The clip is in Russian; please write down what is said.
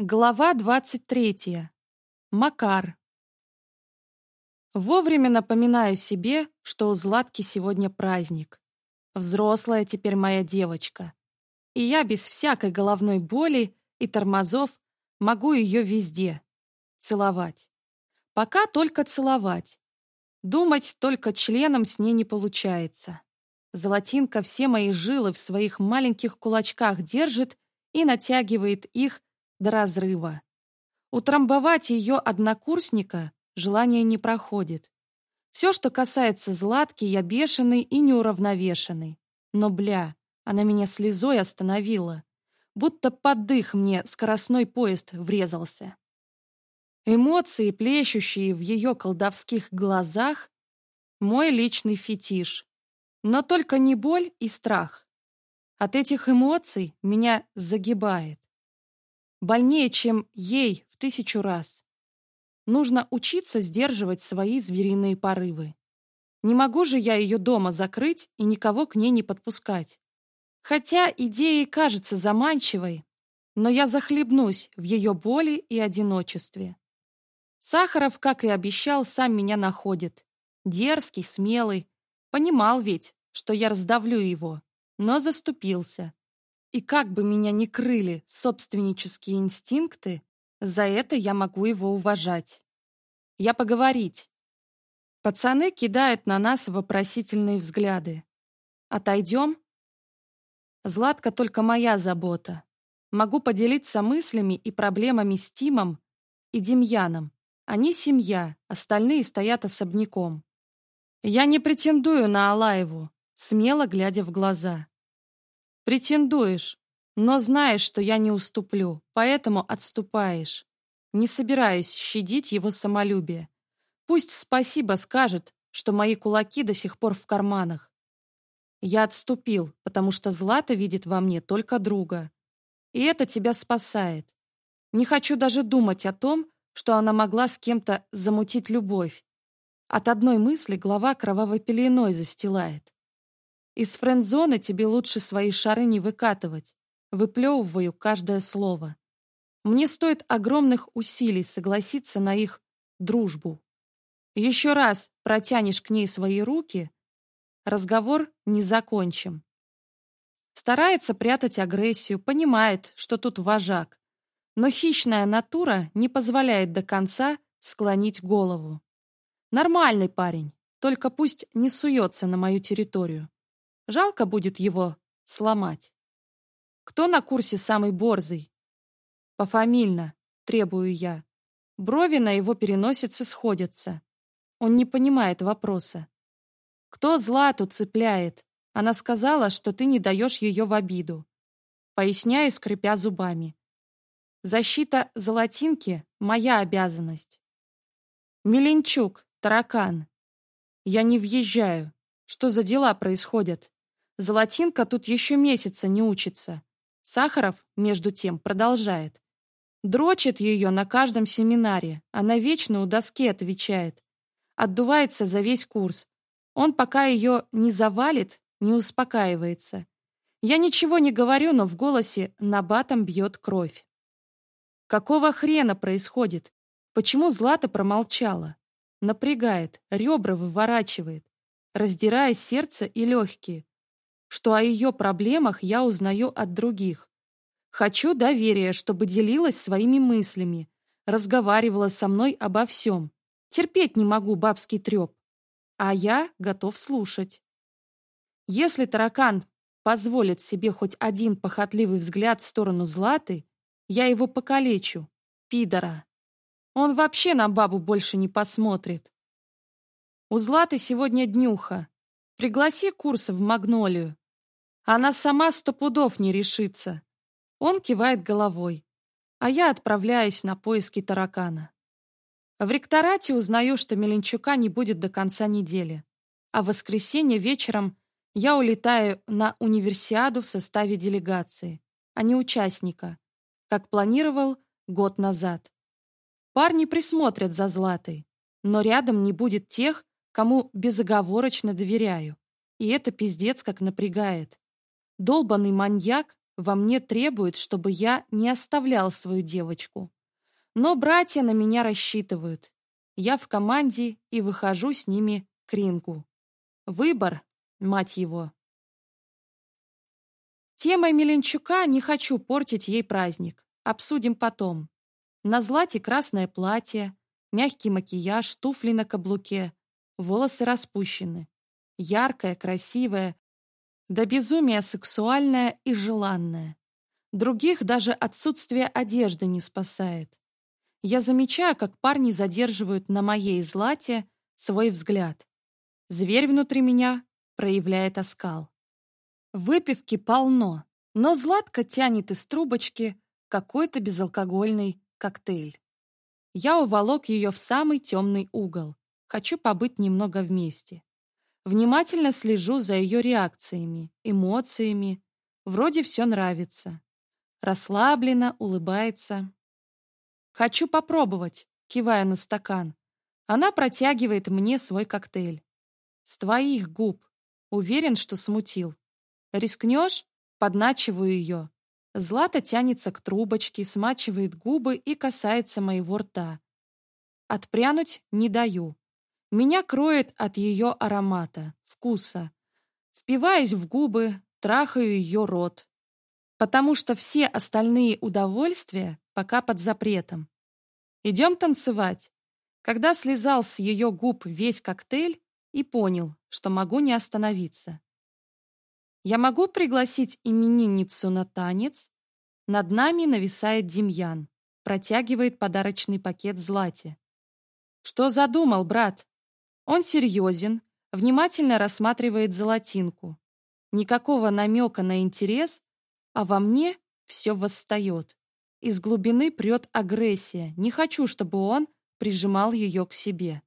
Глава 23. Макар. Вовремя напоминаю себе, что у Златки сегодня праздник. Взрослая теперь моя девочка. И я без всякой головной боли и тормозов могу ее везде. Целовать. Пока только целовать. Думать только членом с ней не получается. Золотинка все мои жилы в своих маленьких кулачках держит и натягивает их до разрыва. Утрамбовать ее однокурсника желание не проходит. Все, что касается Златки, я бешеный и неуравновешенный. Но, бля, она меня слезой остановила. Будто под дых мне скоростной поезд врезался. Эмоции, плещущие в ее колдовских глазах, мой личный фетиш. Но только не боль и страх. От этих эмоций меня загибает больнее, чем ей в тысячу раз. Нужно учиться сдерживать свои звериные порывы. Не могу же я ее дома закрыть и никого к ней не подпускать. Хотя идея и кажется заманчивой, но я захлебнусь в ее боли и одиночестве. Сахаров, как и обещал, сам меня находит. Дерзкий, смелый. Понимал ведь, что я раздавлю его, но заступился. И как бы меня ни крыли собственнические инстинкты, за это я могу его уважать. Я поговорить. Пацаны кидают на нас вопросительные взгляды. Отойдем? Златка только моя забота. Могу поделиться мыслями и проблемами с Тимом и Демьяном. Они семья, остальные стоят особняком. Я не претендую на Алаеву, смело глядя в глаза претендуешь, но знаешь, что я не уступлю, поэтому отступаешь. Не собираюсь щадить его самолюбие. Пусть спасибо скажет, что мои кулаки до сих пор в карманах. Я отступил, потому что Злата видит во мне только друга. И это тебя спасает. Не хочу даже думать о том, что она могла с кем-то замутить любовь. От одной мысли голова кровавой пеленой застилает. Из френд-зоны тебе лучше свои шары не выкатывать. Выплевываю каждое слово. Мне стоит огромных усилий согласиться на их дружбу. Еще раз протянешь к ней свои руки, разговор не закончим. Старается прятать агрессию, понимает, что тут вожак. Но хищная натура не позволяет до конца склонить голову. Нормальный парень, только пусть не суется на мою территорию. Жалко будет его сломать. Кто на курсе самый борзый? Пофамильно, требую я. Брови на его переносице сходятся. Он не понимает вопроса. Кто Злату цепляет? Она сказала, что ты не даешь ее в обиду. Поясняю, скрипя зубами. Защита золотинки — моя обязанность. Миленчук, таракан. Я не въезжаю. Что за дела происходят? Золотинка тут еще месяца не учится. Сахаров, между тем, продолжает. Дрочит ее на каждом семинаре. Она вечно у доски отвечает. Отдувается за весь курс. Он пока ее не завалит, не успокаивается. Я ничего не говорю, но в голосе набатом бьет кровь. Какого хрена происходит? Почему Злата промолчала? Напрягает, ребра выворачивает, раздирая сердце и легкие что о ее проблемах я узнаю от других. Хочу доверия, чтобы делилась своими мыслями, разговаривала со мной обо всем. Терпеть не могу бабский треп. А я готов слушать. Если таракан позволит себе хоть один похотливый взгляд в сторону Златы, я его покалечу, пидора. Он вообще на бабу больше не посмотрит. У Златы сегодня днюха, Пригласи Курса в Магнолию. Она сама сто пудов не решится. Он кивает головой, а я отправляюсь на поиски таракана. В ректорате узнаю, что Меленчука не будет до конца недели, а в воскресенье вечером я улетаю на универсиаду в составе делегации, а не участника, как планировал год назад. Парни присмотрят за Златой, но рядом не будет тех, кому безоговорочно доверяю. И это пиздец как напрягает. Долбанный маньяк во мне требует, чтобы я не оставлял свою девочку. Но братья на меня рассчитывают. Я в команде и выхожу с ними к рингу. Выбор, мать его. Темой Меленчука не хочу портить ей праздник. Обсудим потом. На злате красное платье, мягкий макияж, туфли на каблуке — волосы распущены. Яркая, красивая, до да безумия сексуальная и желанная. Других даже отсутствие одежды не спасает. Я замечаю, как парни задерживают на моей злате свой взгляд. Зверь внутри меня проявляет оскал. Выпивки полно, но Златка тянет из трубочки какой-то безалкогольный коктейль. Я уволок ее в самый темный угол, Хочу побыть немного вместе. Внимательно слежу за ее реакциями, эмоциями. Вроде все нравится. Расслабленно улыбается. Хочу попробовать, кивая на стакан. Она протягивает мне свой коктейль. С твоих губ. Уверен, что смутил. Рискнешь? Подначиваю ее. Злата тянется к трубочке, смачивает губы и касается моего рта. Отпрянуть не даю. Меня кроет от ее аромата, вкуса. Впиваясь в губы, трахаю ее рот. Потому что все остальные удовольствия пока под запретом. Идем танцевать. Когда слезал с ее губ весь коктейль и понял, что могу не остановиться. Я могу пригласить именинницу на танец? Над нами нависает Демьян, протягивает подарочный пакет Злате. Что задумал, брат? Он серьезен, внимательно рассматривает золотинку. Никакого намека на интерес, а во мне все восстает. Из глубины прет агрессия. Не хочу, чтобы он прижимал ее к себе.